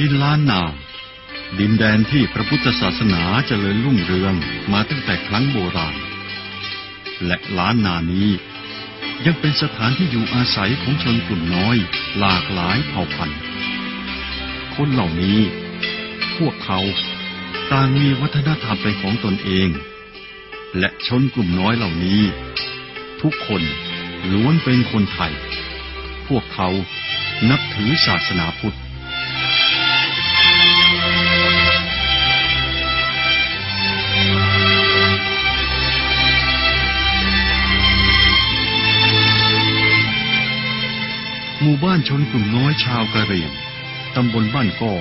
ดินล้านนา ดินแดนที่พระพุทธศาสนาเจริญรุ่งเรืองมาตั้งแต่ครั้งโบราณ และล้านนานี้ยังเป็นสถานที่อยู่อาศัยของชนกลุ่มน้อย หลากหลายเผ่าพันธุ์ คนเหล่านี้ พวกเขาต่างมีวัฒนธรรมเป็นของตนเอง และชนกลุ่มน้อยเหล่านี้ ทุกคนล้วนเป็นคนไทย พวกเขานับถือศาสนาพุทธ มู่บ้านชนกลุ่มน้อยชาวกะเหรี่ยง ตำบลบ้านก้อ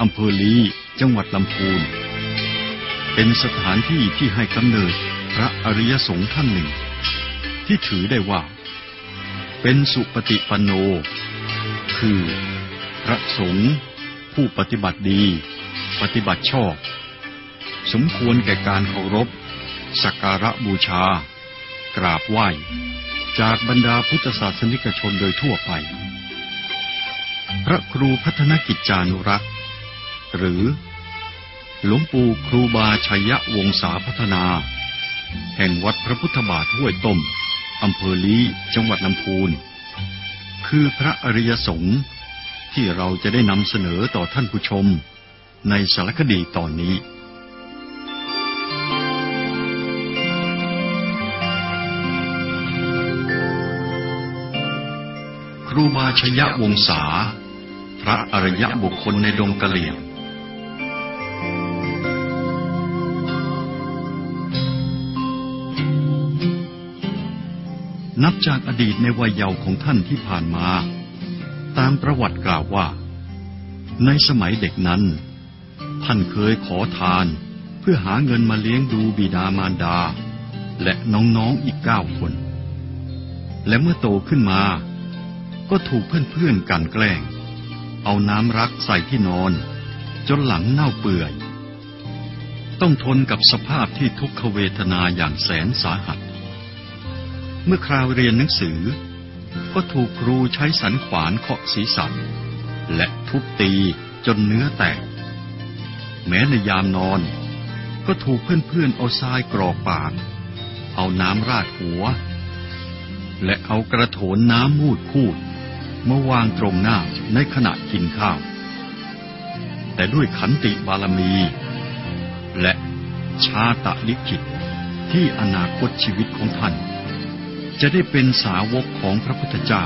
อำเภอลีจังหวัดลำพูน เป็นสถานที่ที่ให้กำเนิดพระอริยสงฆ์ท่านหนึ่ง ที่ถือได้ว่า เป็นสุปฏิปันโน คือพระสงฆ์ผู้ปฏิบัติดี ปฏิบัติชอบ สมควรแก่การเคารพ สักการะบูชา กราบไหว้จากบรรดาพุทธศาสนิกชนโดยทั่วไป พระครูพัฒนกิจจานุรักษ์ หรือ หลวงปู่ครูบาชัยวงศาพัฒนา แห่งวัดพระพุทธบาทห้วยต้มอำเภอลีจังหวัดลำพูน คือพระอริยสงฆ์ที่เราจะได้นำเสนอต่อท่านผู้ชม ในสารคดีตอนนี้ครูบาชยวงศา พระอริยบุคคลในดงกะเหลี่ยง นับจากอดีตในวัยเยาว์ของท่านที่ผ่านมา ตามประวัติกล่าวว่า ในสมัยเด็กนั้น ท่านเคยขอทานเพื่อหาเงินมาเลี้ยงดูบิดามารดา และน้องๆอีกเก้าคน และเมื่อโตขึ้นมาก็ถูกเพื่อนๆกันแกล้ง เอาน้ำรักใส่ที่นอน จนหลังเน่าเปื่อย ต้องทนกับสภาพที่ทุกขเวทนาอย่างแสนสาหัส เมื่อคราวเรียนหนังสือ ก็ถูกครูใช้สันขวานเคาะศีรษะและทุบตีจนเนื้อแตก แม้ในยามนอน ก็ถูกเพื่อนๆเอาทรายกรอกปาก เอาน้ำราดหัว และเอากระโถนน้ำมูดคูดมาวางตรงหน้า ในขณะกินข้าว แต่ด้วยขันติบารมี และชาตะลิขิตที่อนาคตชีวิตของท่าน จะได้เป็นสาวกของพระพุทธเจ้า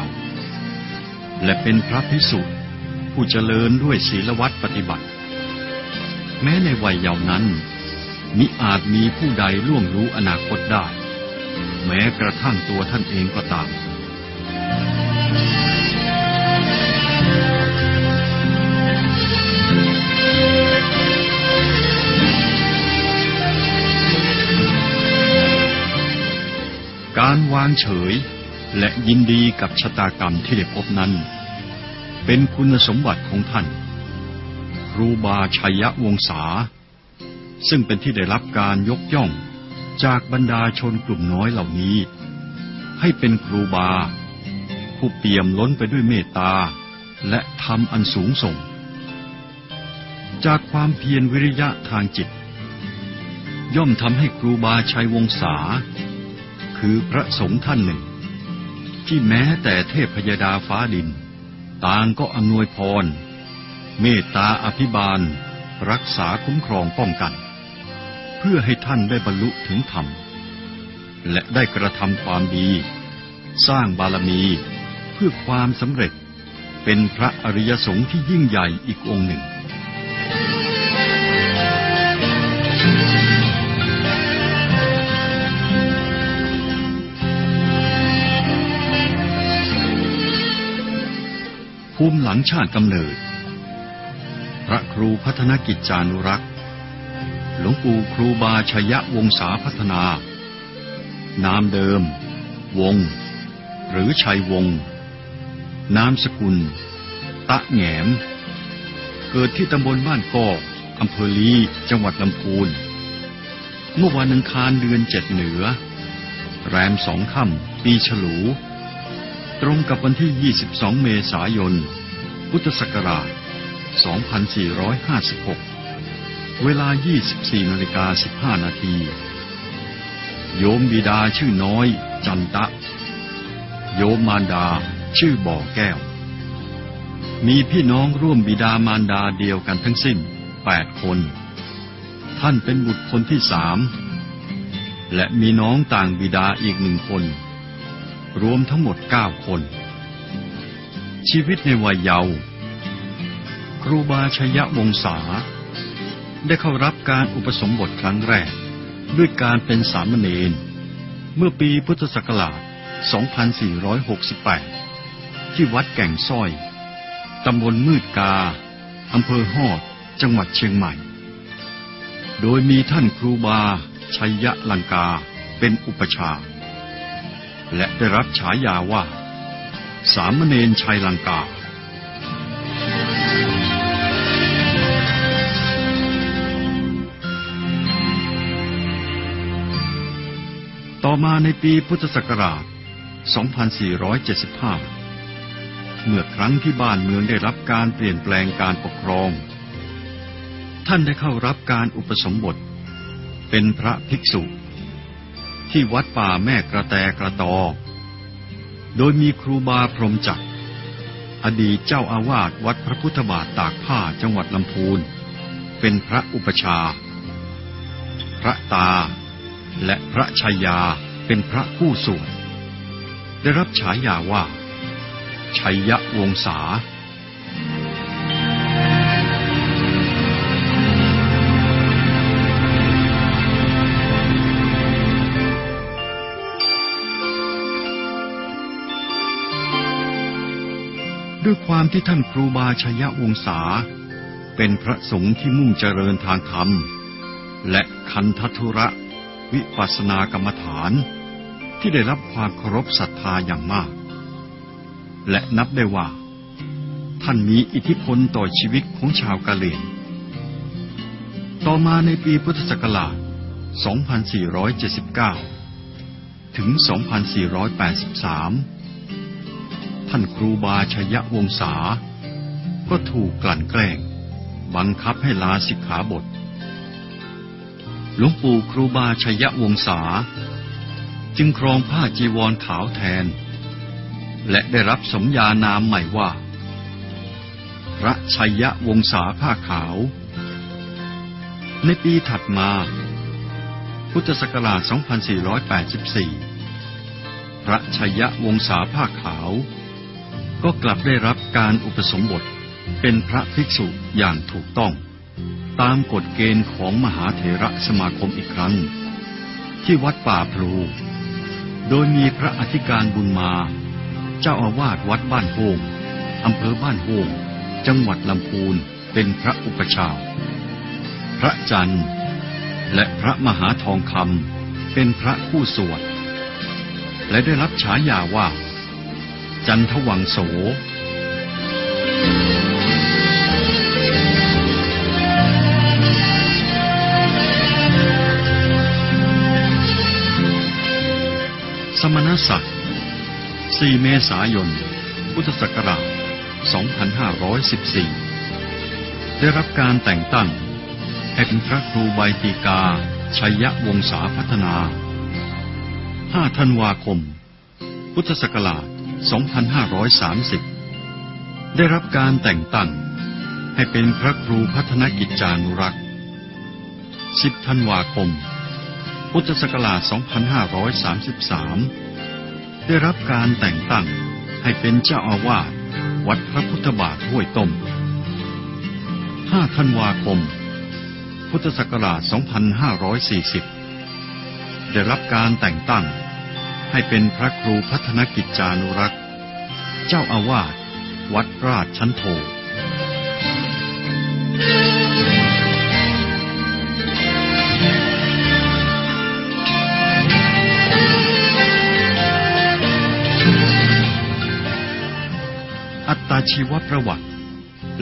และเป็นพระพิสุผู้เจริญด้วยศีลวัดปฏิบัติ แม้ในวัยเยาว์นั้นมิอาจมีผู้ใดล่วงรู้อนาคตได้ แม้กระทั่งตัวท่านเองก็ตาม การวางเฉยและยินดีกับชะตากรรมที่ได้พบนั้น เป็นคุณสมบัติของท่าน ครูบาชัยวงศา ซึ่งเป็นที่ได้รับการยกย่องจากบรรดาชนกลุ่มน้อยเหล่านี้ ให้เป็นครูบา ผู้เปี่ยมล้นไปด้วยเมตตาและธรรมอันสูงส่ง จากความเพียรวิริยะทางจิต ย่อมทำให้ครูบาชัยวงศา คือพระสงฆ์ท่านหนึ่ง ที่แม้แต่เทพพยดาฟ้าดิน ต่างก็อำนวยพร เมตตาอภิบาล รักษาคุ้มครองป้องกัน เพื่อให้ท่านได้บรรลุถึงธรรม และได้กระทำความดี สร้างบารมีเพื่อความสำเร็จเป็นพระอริยสงฆ์ที่ยิ่งใหญ่อีกองค์หนึ่ง ภูมิหลังชาติกำเนิด พระครูพัฒนกิจจานุรักษ์ หลวงปู่ครูบาชยวงศาพัฒนา นามเดิม วง หรือชัยวง นามสกุล ตะแหงมเกิดที่ตำบลบ้านกอกอำเภอลีจังหวัดลำพูน เมื่อวันอังคารเดือนเจ็ดเหนือ แรมสองค่ำปีฉลู ตรงกับวันที่ 22 เมษายน พุทธศักราช 2456 เวลา 24นาฬิกา15 นาที โยมบิดาชื่อน้อย จันตะ โยมมารดาชื่อบ่อแก้ว มีพี่น้องร่วมบิดามารดาเดียวกันทั้งสิ้นแปดคน ท่านเป็นบุตรคนที่สาม และมีน้องต่างบิดาอีกหนึ่งคน รวมทั้งหมดเก้าคน ชีวิตในวัยเยาว์ครูบาชยวงศา ได้เข้ารับการอุปสมบทครั้งแรก ด้วยการเป็นสามเณรเมื่อปีพุทธศักราช 2468 ที่วัดแก่งส้อย ตำบลมืดกา อำเภอฮอด จังหวัดเชียงใหม่ โดยมีท่านครูบาชัยยะลังกาเป็นอุปชา และได้รับฉายาว่า สามเณรชัยลังกา ต่อมาในปีพุทธศักราช 2475 เมื่อครั้งที่บ้านเมืองได้รับการเปลี่ยนแปลงการปกครอง ท่านได้เข้ารับการอุปสมบท เป็นพระภิกษุ ที่วัดป่าแม่กระแตกระตอ โดยมีครูบาพรหมจักร อดีตเจ้าอาวาสวัดพระพุทธบาทตากผ้าจังหวัดลำพูน เป็นพระอุปชา พระตา และพระชายาเป็นพระคู่สวดได้รับฉายาว่าชัยยะวงศา ด้วยความที่ท่านครูบาชยะวงศา เป็นพระสงฆ์ที่มุ่งเจริญทางธรรม และคันธทุระ วิปัสสนากรรมฐาน ที่ได้รับความเคารพศรัทธาอย่างมาก และนับได้ว่า ท่านมีอิทธิพลต่อชีวิตของชาวกะเหรี่ยง ต่อมาในปีพุทธศักราช 2479 ถึง 2483 ท่านครูบาชยวงศา ก็ถูกกลั่นแกล้ง บังคับให้ลาสิกขาบท หลวงปู่ครูบาชยวงศา จึงครองผ้าจีวรขาวแทน และได้รับสมญานามใหม่ว่า พระชยวงศาผ้าขาว ในปีถัดมา พุทธศักราช 2484พระชยวงศาผ้าขาว ก็กลับได้รับการอุปสมบท เป็นพระภิกษุอย่างถูกต้อง ตามกฎเกณฑ์ของมหาเถระสมาคมอีกครั้ง ที่วัดป่าพลู โดยมีพระอธิการบุญมา เจ้าอาวาสวัดบ้านโฮงอำเภอบ้านโฮงจังหวัดลำพูนเป็นพระอุปชาพระจันทร์ และพระมหาทองคำเป็นพระผู้สวด และได้รับฉายาว่า จันทวังโส สมณศักดิ์ 4 เมษายน พุทธศักราช 2514 ได้รับการแต่งตั้งให้เป็นพระครูใบตีกา ชัยวงศาพัฒนา 5 ธันวาคม พุทธศักราช 2530 ได้รับการแต่งตั้งให้เป็นพระครูพัฒนกิจจานุรักษ์ 10 ธันวาคม พุทธศักราช 2533 ได้รับการแต่งตั้งให้เป็นเจ้าอาวาสวัดพระพุทธบาทห้วยต้ม 5 ธันวาคม พุทธศักราช 2540 ได้รับการแต่งตั้ง ให้เป็นพระครูพัฒนกิจจานุรักษ์ เจ้าอาวาส วัดราชชั้นโทอัตตาชีวประวัติ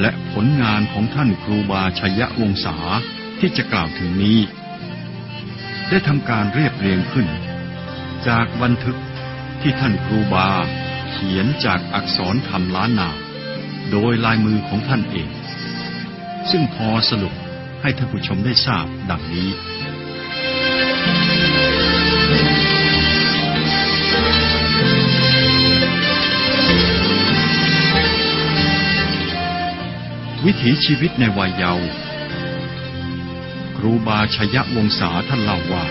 และผลงานของท่านครูบาชัยวงศาที่จะกล่าวถึงนี้ ได้ทำการเรียบเรียงขึ้น จากบันทึกที่ท่านครูบา เขียนจากอักษรคำล้านนา โดยลายมือของท่านเอง ซึ่งพอสรุปให้ท่านผู้ชมได้ทราบดังนี้วิถีชีวิตในวัยเยาว์ครูบาชยวงศาท่านเล่าว่า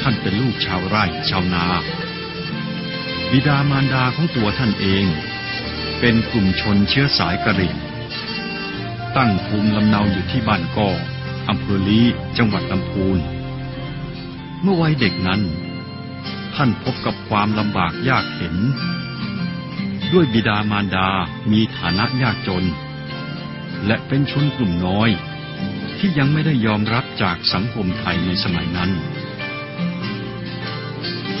ท่านเป็นลูกชาวไร่ชาวนา บิดามารดาของตัวท่านเอง เป็นกลุ่มชนเชื้อสายกะเหรี่ยง ตั้งภูมิลำเนาอยู่ที่บ้านก่ออำเภอลีจังหวัดลำพูน เมื่อวัยเด็กนั้น ท่านพบกับความลำบากยากเข็น ด้วยบิดามารดามีฐานะยากจน และเป็นชนกลุ่มน้อยที่ยังไม่ได้ยอมรับจากสังคมไทยในสมัยนั้น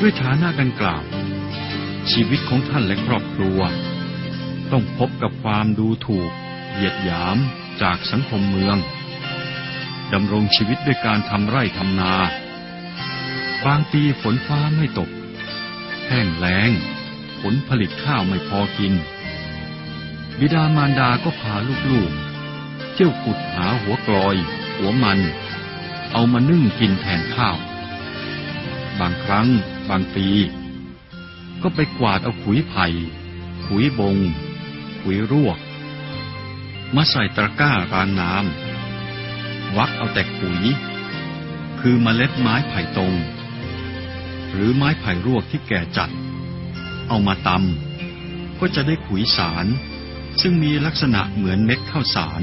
ด้วยฐานะดังกล่าว ชีวิตของท่านและครอบครัว ต้องพบกับความดูถูก เหยียดหยามจากสังคมเมืองดำรงชีวิตด้วยการทำไร่ทำนา บางปีฝนฟ้าไม่ตก แห้งแล้ง ผลผลิตข้าวไม่พอกิน บิดามารดาก็พาลูกๆ เที่ยวขุดหาหัวกลอย หัวมัน เอามานึ่งกินแทนข้าว บางครั้ง บางปี ก็ไปกวาดเอาขุยไผ่ขุยบง ขุยรวก มาใส่ตะกร้ารางน้ำวักเอาแต่ขุยคือเมล็ดไม้ไผ่ตรง หรือไม้ไผ่รวกที่แก่จัด เอามาตำก็จะได้ขุยสาร ซึ่งมีลักษณะเหมือนเม็ดข้าวสาร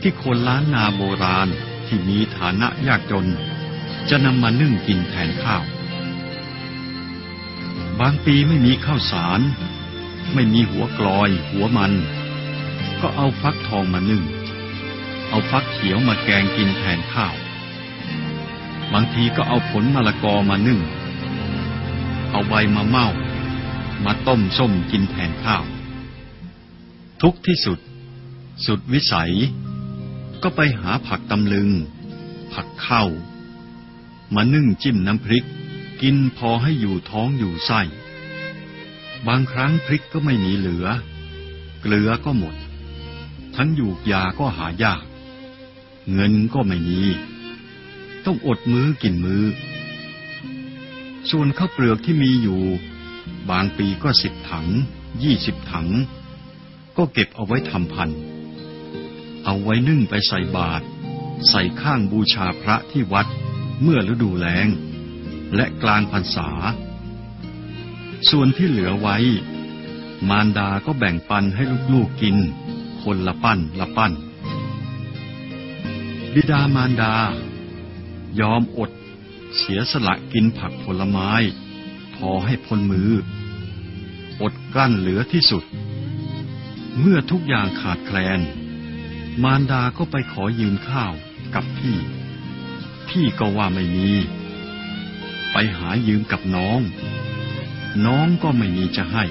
ที่คนล้านนาโบราณที่มีฐานะยากจน จะนำมานึ่งกินแทนข้าว บางปีไม่มีข้าวสาร ไม่มีหัวกลอย หัวมัน ก็เอาฟักทองมานึ่ง เอาฟักเขียวมาแกงกินแทนข้าว บางทีก็เอาผลมะละกอมานึ่ง เอาใบมะเม่า มาต้มส้มกินแทนข้าว ทุกที่สุด สุดวิสัย ก็ไปหาผักตำลึง ผักเข้า มานึ่งจิ้มน้ำพริก กินพอให้อยู่ท้องอยู่ไส้ บางครั้งพริกก็ไม่มีเหลือ เกลือก็หมด ทั้งหยูกยาก็หายาก เงินก็ไม่มี ต้องอดมื้อกินมือ้อ ส่วนข้าวเปลือกที่มีอยู่ บางปีก็สิบถัง ยี่สิบถัง ก็เก็บเอาไว้ทำพัน เอาไว้นึ่งไปใส่บาตรใส่ข้างบูชาพระที่วัด เมื่อฤดูแล้ง และกลางพรรษา ส่วนที่เหลือไว้ มารดาก็แบ่งปันให้ลูกๆกิน คนละปั้นละปั้น บิดามารดา ยอมอดเสียสละกินผักผลไม้ พอให้พ้นมือ อดกลั้นเหลือที่สุด เมื่อทุกอย่างขาดแคลน มารดาก็ไปขอยืมข้าวกับพี่ พี่ก็ว่าไม่มี ไปหายืมกับน้อง น้องก็ไม่มีจะให้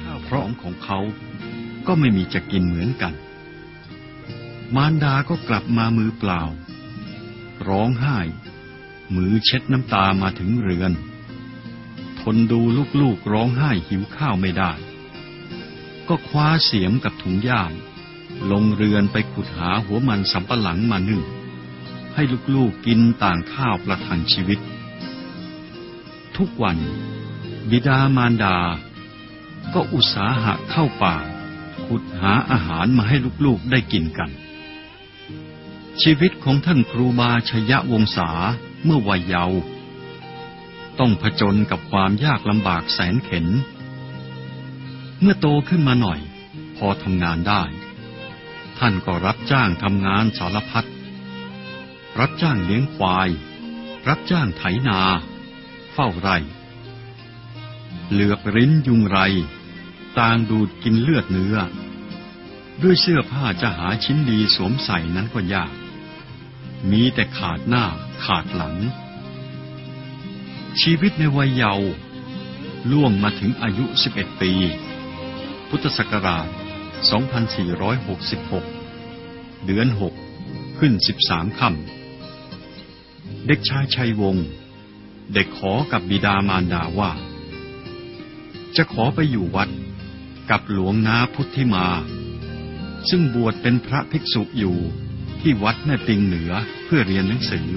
ข้าวพร้อมของเขาก็ไม่มีจะกินเหมือนกัน มารดาก็กลับมามือเปล่า ร้องไห้ มือเช็ดน้ำตามาถึงเรือน ทนดูลูกๆร้องไห้หิวข้าวไม่ได้ ก็คว้าเสียมกับถุงย่าม ลงเรือนไปขุดหาหัวมันสำปะหลังมานึ่ง ให้ลูกๆกินต่างข้าวประทังชีวิต ทุกวัน บิดามารดา ก็อุตสาหะเข้าป่า ขุดหาอาหารมาให้ลูกๆได้กินกัน ชีวิตของท่านครูบาชยวงศาเมื่อวัยเยาว์ต้องผจญกับความยากลำบากแสนเข็น เมื่อโตขึ้นมาหน่อย พอทำงานได้ ท่านก็รับจ้างทำงานสารพัด รับจ้างเลี้ยงควาย รับจ้างไถนา เฝ้าไร่ เหลือกริ้นยุงไร ต่างดูดกินเลือดเนื้อ ด้วยเสื้อผ้าจะหาชิ้นดีสวมใส่นั้นก็ยาก มีแต่ขาดหน้าขาดหลัง ชีวิตในวัยเยาว์ล่วงมาถึงอายุ 11 ปี พุทธศักราช 2466 เดือน 6 ขึ้น 13 ค่ำ เด็กชายชัยวงศ์เด็กขอกับบิดามารดาว่า จะขอไปอยู่วัดกับหลวงนาพุทธิมา ซึ่งบวชเป็นพระภิกษุอยู่ที่วัดแม่ปิงเหนือเพื่อเรียนหนังสือ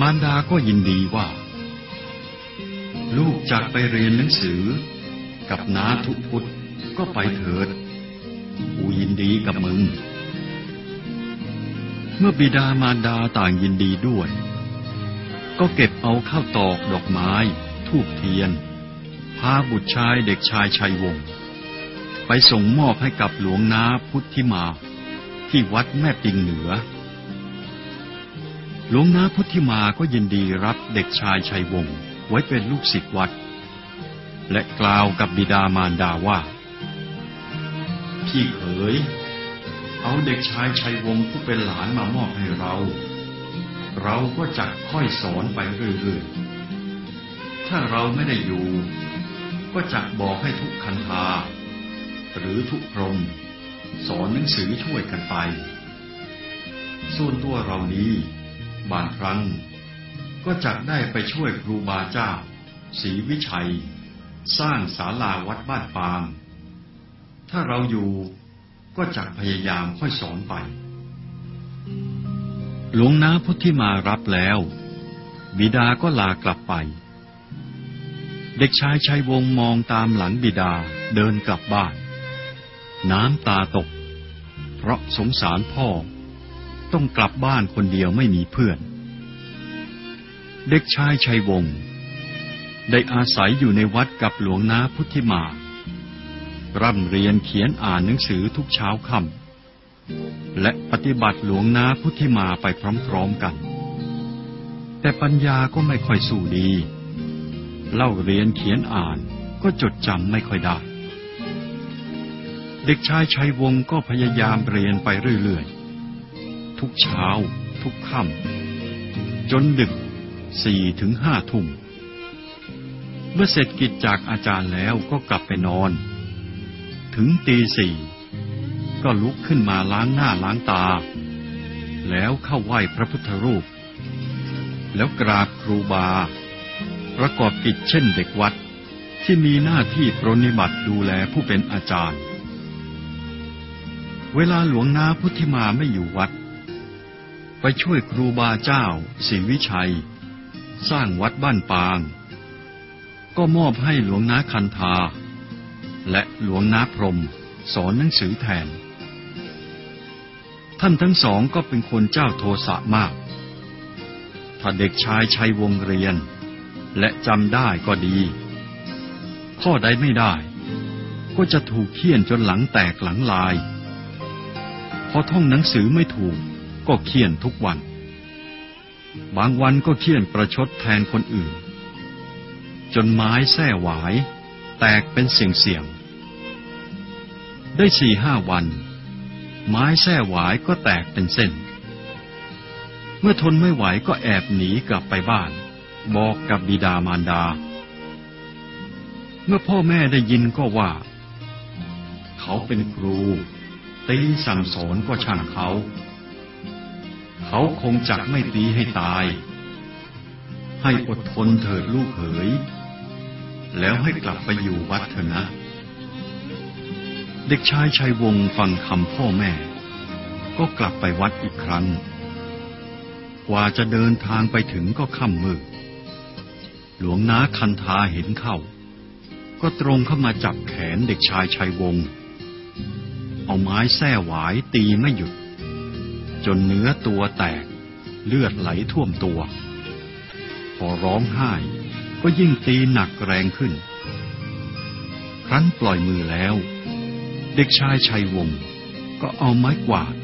มารดาก็ยินดีว่า ลูกจากไปเรียนหนังสือ กับนาทุพุทธก็ไปเถิดกูยินดีกับมึง เมื่อบิดามารดาต่างยินดีด้วย ก็เก็บเอาข้าวตอกดอกไม้ ทูบเทียน พาบุตรชายเด็กชายชัยวงศ์ไปส่งมอบให้กับหลวงนาพุทธิมา ที่วัดแม่ปิงเหนือ หลวงนาพุทธิมาก็ยินดีรับเด็กชายชัยวงศ์ไว้เป็นลูกศิษย์วัด และกล่าวกับบิดามารดาว่า พี่เขย เอาเด็กชายชัยวงศ์ผู้เป็นหลานมามอบให้เรา เราก็จะค่อยสอนไปเรื่อยๆ ถ้าเราไม่ได้อยู่ ก็จะบอกให้ทุกคันธาหรือทุกพรม สอนหนังสือช่วยกันไป ส่วนตัวเรานี้ บางครั้ง ก็จะได้ไปช่วยครูบาเจ้าศรีวิชัย สร้างศาลาวัดบ้านปาง ถ้าเราอยู่ ก็จะพยายามค่อยสอนไป หลวงนาพุทธิมารับแล้ว บิดาก็ลากลับไป เด็กชายชัยวงศ์มองตามหลังบิดาเดินกลับบ้าน น้ำตาตก เพราะสงสารพ่อ ต้องกลับบ้านคนเดียวไม่มีเพื่อน เด็กชายชัยวงศ์ได้อาศัยอยู่ในวัดกับหลวงนาพุทธิมา ร่ำเรียนเขียนอ่านหนังสือทุกเช้าค่ำและปฏิบัติหลวงนาพุทธิมาไปพร้อมๆกัน แต่ปัญญาก็ไม่ค่อยสู้ดี เล่าเรียนเขียนอ่านก็จดจำไม่ค่อยได้ เด็กชายชัยวงก็พยายามเรียนไปเรื่อยๆ ทุกเช้า ทุกค่ำจนดึกสี่ถึงห้าทุ่มเมื่อเสร็จกิจจากอาจารย์แล้วก็กลับไปนอน ถึงตีสี่ก็ลุกขึ้นมาล้างหน้าล้างตา แล้วเข้าไหว้พระพุทธรูป แล้วกราบครูบา ประกอบกิจเช่นเด็กวัดที่มีหน้าที่ปรนิบัติดูแลผู้เป็นอาจารย์ เวลาหลวงนาพุทธิมาไม่อยู่วัด ไปช่วยครูบาเจ้าศรีวิชัย สร้างวัดบ้านปาง ก็มอบให้หลวงนาคันธา และหลวงนาพรมสอนหนังสือแทน ท่านทั้งสองก็เป็นคนเจ้าโทสะมาก ถ้าเด็กชายชัยวงเรียน และจำได้ก็ดี ข้อใดไม่ได้ ก็จะถูกเคี่ยนจนหลังแตกหลังลาย พอท่องหนังสือไม่ถูกก็เคี่ยนทุกวัน บางวันก็เคี่ยนประชดแทนคนอื่น จนไม้แส้หวาย แตกเป็นเสียงๆ ได้สี่ห้าวัน ไม้แส้หวายก็แตกเป็นเส้น เมื่อทนไม่ไหวก็แอบหนีกลับไปบ้าน บอกกับบิดามารดา เมื่อพ่อแม่ได้ยินก็ว่า เขาเป็นครู ตีสั่งสอนก็ช่างเขา เขาคงจักไม่ตีให้ตาย ให้อดทนเถิดลูกเขยแล้วให้กลับไปอยู่วัดเถอะนะ เด็กชายชัยวงฟังคำพ่อแม่ ก็กลับไปวัดอีกครั้ง กว่าจะเดินทางไปถึงก็ค่ำมืด หลวงนาคันธาเห็นเข้า ก็ตรงเข้ามาจับแขนเด็กชายชัยวง เอาไม้แส้หวายตีไม่หยุด จนเนื้อตัวแตกเลือดไหลท่วมตัว พอร้องไห้ก็ยิ่งตีหนักแรงขึ้น ครั้นปล่อยมือแล้ว เด็กชายชัยวงศ์ก็เอาไม้กวาด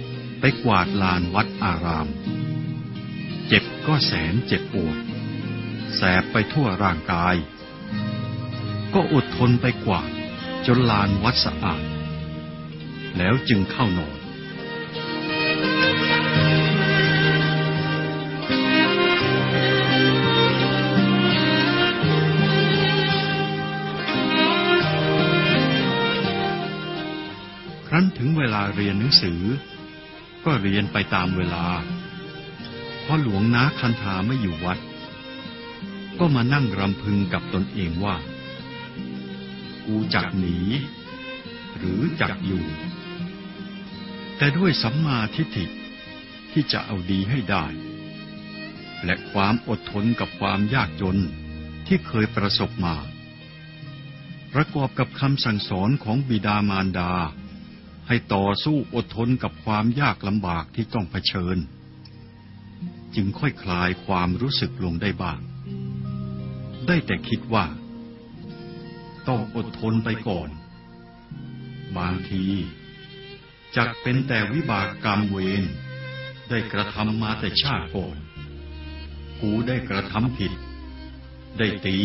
ไปกวาดลานวัดอาราม เจ็บก็แสนเจ็บปวด แสบไปทั่วร่างกาย ก็อดทนไปกวาดจนลานวัดสะอาด แล้วจึงเข้านอน นหนังสือ ก็เรียนไปตามเวลา เพอหลวงนาคันธาไม่อยู่วัด ก็มานั่งรำพึงกับตนเองว่า กูจักหนี หรือจักอยู่ แต่ด้วยสัมมาทิฏฐิที่จะเอาดีให้ได้ และความอดทนกับความยากจนที่เคยประสบมา ประกอบกับคำสั่งสอนของบิดามารดา ให้ต่อสู้อดทนกับความยากลำบากที่ต้องเผชิญ จึงค่อยคลายความรู้สึกลงได้บ้าง ได้แต่คิดว่า ต้องอดทนไปก่อน บางทีจักเป็นแต่วิบากกรรมเวรได้กระทำมาแต่ชาติก่อนกูได้กระทำผิด ได้ตี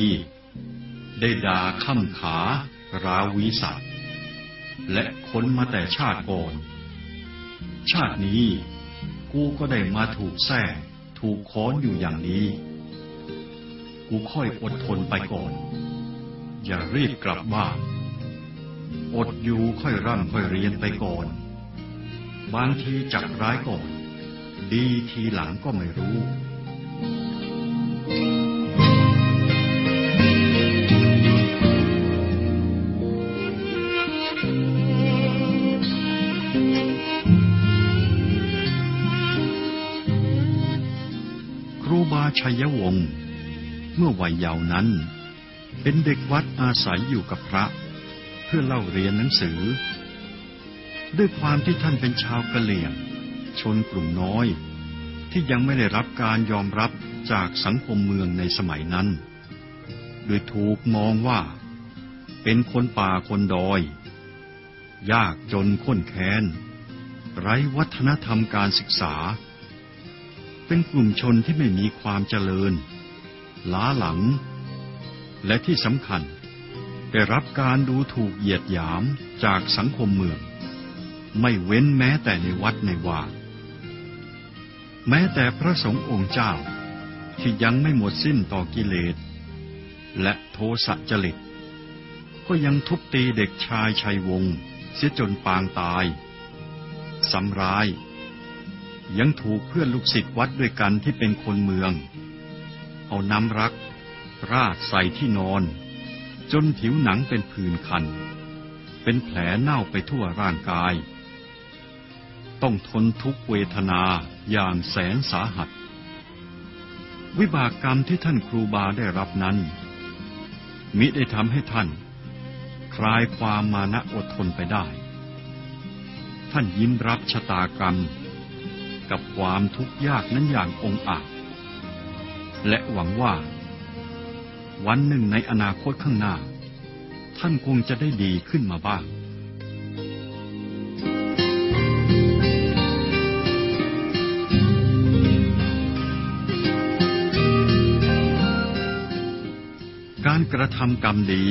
ได้ด่าข้ามขาราวีสัตว และค้นมาแต่ชาติก่อน ชาตินี้ กูก็ได้มาถูกแท้ถูกค้อนอยู่อย่างนี้ กูค่อยอดทนไปก่อน อย่ารีบกลับบ้าน อดอยู่ค่อยร่ำค่อยเรียนไปก่อน บางทีจักร้ายก่อน ดีทีหลังก็ไม่รู้ ชัยวงศ์เมื่อวัยเยาว์นั้น เป็นเด็กวัดอาศัยอยู่กับพระ เพื่อเล่าเรียนหนังสือ ด้วยความที่ท่านเป็นชาวกะเหลี่ยง ชนกลุ่มน้อย ที่ยังไม่ได้รับการยอมรับจากสังคมเมืองในสมัยนั้น โดยถูกมองว่า เป็นคนป่าคนดอย ยากจนข้นแค้น ไร้วัฒนธรรมการศึกษา เป็นกลุ่มชนที่ไม่มีความเจริญ ล้าหลัง และที่สำคัญ ได้รับการดูถูกเหยียดหยามจากสังคมเมือง ไม่เว้นแม้แต่ในวัดในวาแม้แต่พระสงฆ์องค์เจ้าที่ยังไม่หมดสิ้นต่อกิเลส และโทสะจริต ก็ยังทุบตีเด็กชายชัยวงศ์เสียจนปางตายสำร้าย ยังถูกเพื่อนลูกศิษย์วัดด้วยกันที่เป็นคนเมือง เอาน้ำรัก ราดใส่ที่นอน จนผิวหนังเป็นผื่นคัน เป็นแผลเน่าไปทั่วร่างกาย ต้องทนทุกเวทนาอย่างแสนสาหัส วิบากกรรมที่ท่านครูบาได้รับนั้น มิได้ทำให้ท่าน คลายความมานะอดทนไปได้ ท่านยิ้มรับชะตากรรม กับความทุกข์ยากนั้นอย่างองอาจ และหวังว่า วันหนึ่งในอนาคตข้างหน้า ท่านคงจะได้ดีขึ้นมาบ้างการกระทำกรรมดี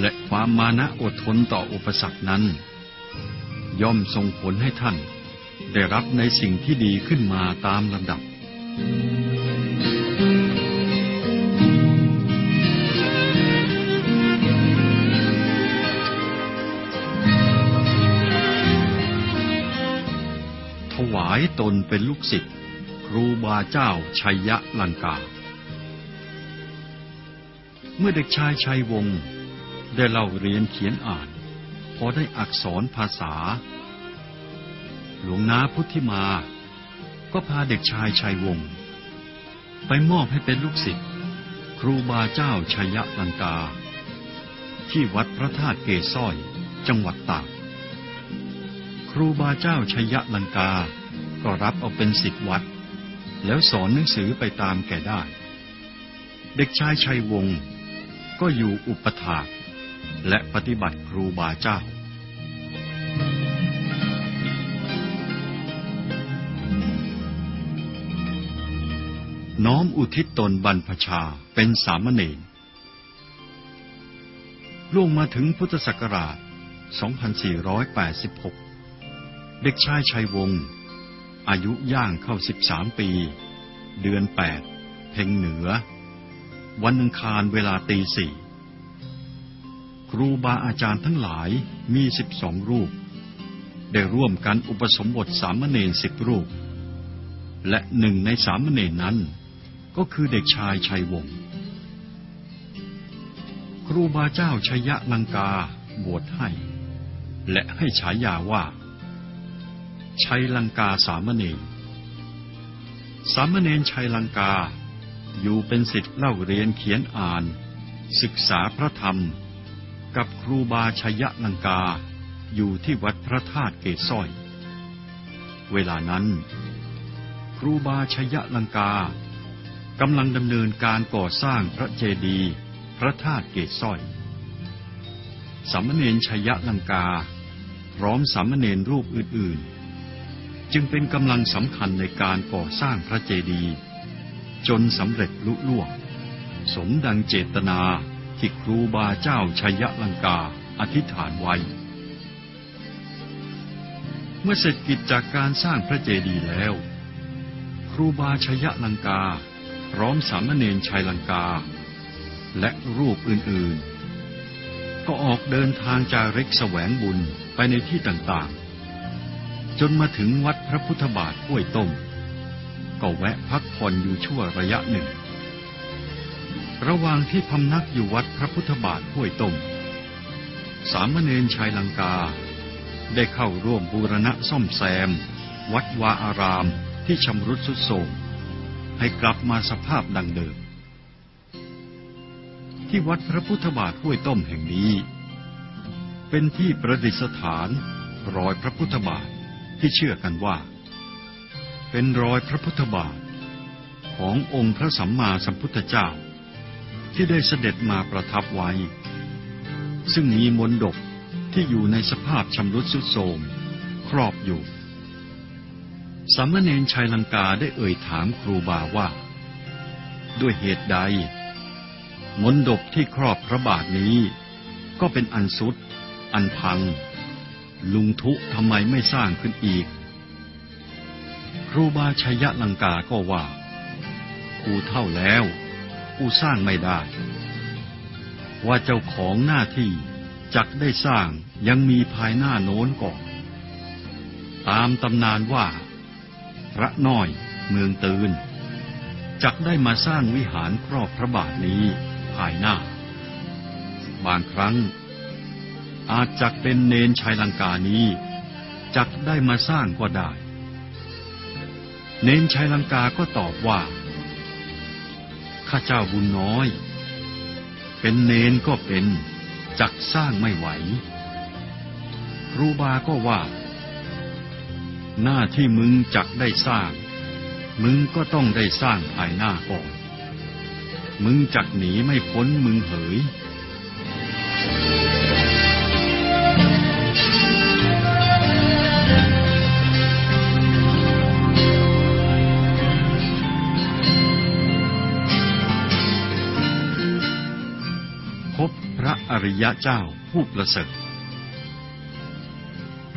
และความมานะอดทนต่ออุปสรรคนั้น ย่อมส่งผลให้ท่าน ได้รับในสิ่งที่ดีขึ้นมาตามลำดับ ถวายตนเป็นลูกศิษย์ครูบาเจ้าชัยยะลังกา เมื่อเด็กชายชัยวงศ์ได้เล่าเรียนเขียนอ่าน พอได้อักษรภาษา หลวงนาพุทธิมา ก็พาเด็กชายชัยวงศ์ไปมอบให้เป็นลูกศิษย์ครูบาเจ้าชัยยะลังกา ที่วัดพระธาตุเกศร้อยจังหวัดตาก ครูบาเจ้าชัยยะลังกา ก็รับเอาเป็นศิษย์วัด แล้วสอนหนังสือไปตามแก่ได้ เด็กชายชัยวงศ์ก็อยู่อุปถากและปฏิบัติครูบาเจ้า น้อมอุทิศตนบรรพชาเป็นสามเณรล่วงมาถึงพุทธศักราช 2486 เด็กชายชัยวงศ์อายุย่างเข้า 13 ปี เดือน 8 เพ่งเหนือ วันอังคารเวลาตีสี่ครูบาอาจารย์ทั้งหลายมี 12 รูป ได้ร่วมกันอุปสมบทสามเณรสิบรูป และหนึ่งในสามเณรนั้น ก็คือเด็กชายชัยวงศ์ครูบาเจ้าชยะลังกาบวชให้ และให้ฉายาว่า ชัยลังกาสามเณรสามเณรชัยลังกาอยู่เป็นสิทธิ์เล่าเรียนเขียนอ่าน ศึกษาพระธรรม กับครูบาชยะลังกาอยู่ที่วัดพระธาตุเกศส้อย เวลานั้น ครูบาชยะลังกา กำลังดำเนินการก่อสร้างพระเจดีย์พระธาตุเกศส้อย สามเณรชยลังกา พร้อมสามเณรรูปอื่นๆ จึงเป็นกำลังสำคัญในการก่อสร้างพระเจดีย์จนสำเร็จลุล่วง สมดังเจตนาที่ครูบาเจ้าชยลังกาอธิษฐานไว้ เมื่อเสร็จกิจจากการสร้างพระเจดีย์แล้ว ครูบาชยลังกา พร้อมสามเณรชัยลังกา และรูปอื่นๆ ก็ออกเดินทางจาริกแสวงบุญไปในที่ต่างๆ จนมาถึงวัดพระพุทธบาทห้วยต้ม ก็แวะพักผ่อนอยู่ชั่วระยะหนึ่ง ระหว่างที่พำนักอยู่วัดพระพุทธบาทห้วยต้ม สามเณรชายลังกา ได้เข้าร่วมบูรณะซ่อมแซม วัดวาอารามที่ชำรุดทรุดโทรม ให้กลับมาสภาพดังเดิม ที่วัดพระพุทธบาทห้วยต้มแห่งนี้ เป็นที่ประดิษฐานรอยพระพุทธบาทที่เชื่อกันว่า เป็นรอยพระพุทธบาทขององค์พระสัมมาสัมพุทธเจ้า ที่ได้เสด็จมาประทับไว้ ซึ่งมีมนดกที่อยู่ในสภาพชำรุดทรุดโทรมครอบอยู่ สามเณรชัยลังกาได้เอ่ยถามครูบาว่า ด้วยเหตุใด มนดบที่ครอบพระบาทนี้ ก็เป็นอันสุด อันพัง ลุงทุทำไมไม่สร้างขึ้นอีก ครูบาชัยลังกาก็ว่ากูเท่าแล้วกูสร้างไม่ได้ ว่าเจ้าของหน้าที่จักได้สร้างยังมีภายหน้าโน้นก่อนตามตำนานว่า พระน้อยเมืองตื่นจักได้มาสร้างวิหารครอบพระบาทนี้ภายหน้า บางครั้ง อาจจักเป็นเนนชายลังกานี้ จักได้มาสร้างก็ได้ เนนชายลังกาก็ตอบว่า ข้าเจ้าบุญน้อย เป็นเนนก็เป็น จักสร้างไม่ไหวครูบาก็ว่า หน้าที่มึงจักได้สร้าง มึงก็ต้องได้สร้างภายหน้าก่อน มึงจักหนีไม่พ้นมึงเหยพบพระอริยะเจ้าผู้ประเสริฐ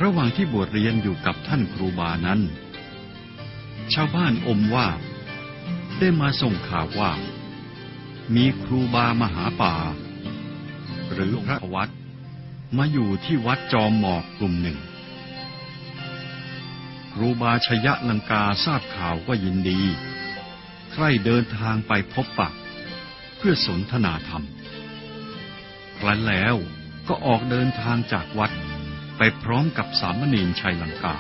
ระหว่างที่บวชเรียนอยู่กับท่านครูบานั้น ชาวบ้านอมว่า ได้มาส่งข่าวว่า มีครูบามหาป่า หรือพระวัดมาอยู่ที่วัดจอมหมอกกลุ่มหนึ่ง ครูบาชยะลังกาทราบข่าวก็ยินดี ใครเดินทางไปพบปะ เพื่อสนทนาธรรมครั้นแล้วก็ออกเดินทางจากวัด ไปพร้อมกับสามเณรชัยลังกา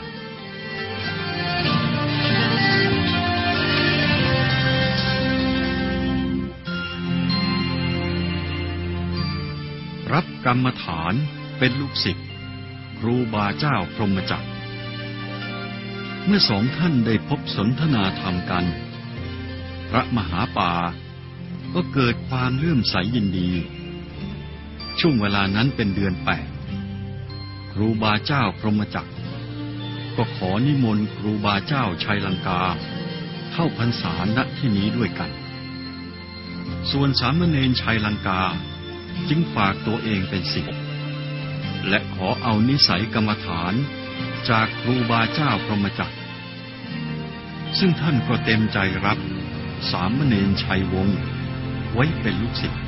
รับกรรมฐานเป็นลูกศิษย์ครูบาเจ้าพรหมจักร เมื่อสองท่านได้พบสนทนาธรรมกัน พระมหาป่าก็เกิดความเลื่อมใสยินดี ช่วงเวลานั้นเป็นเดือนแปด ครูบาเจ้าพรหมจักร ก็ขอนิมนต์ครูบาเจ้าชัยลังกา เข้าพรรษาณที่นี้ด้วยกัน ส่วนสามเณรชัยลังกาจึงฝากตัวเองเป็นศิษย์และขอเอานิสัยกรรมฐานจากครูบาเจ้าพรหมจักร ซึ่งท่านก็เต็มใจรับสามเณรชัยวงศ์ไว้เป็นลูกศิษย์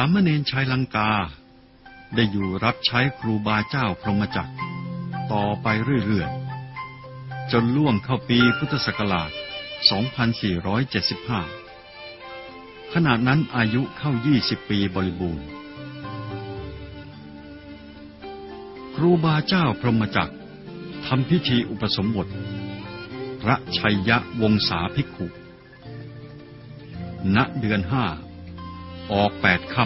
ามเณรชายลังกา ได้อยู่รับใช้ครูบาเจ้าพรหมจักร ต่อไปเรื่อยๆ จนล่วงเข้าปีพุทธศักราช 2475 ขณะนั้นอายุเข้า 20 ปีบริบูรณ์ ครูบาเจ้าพรหมจักรทำพิธีอุปสมบท พระชัยยะวงศาภิกขุ ณเดือนห้า ออกแปดค่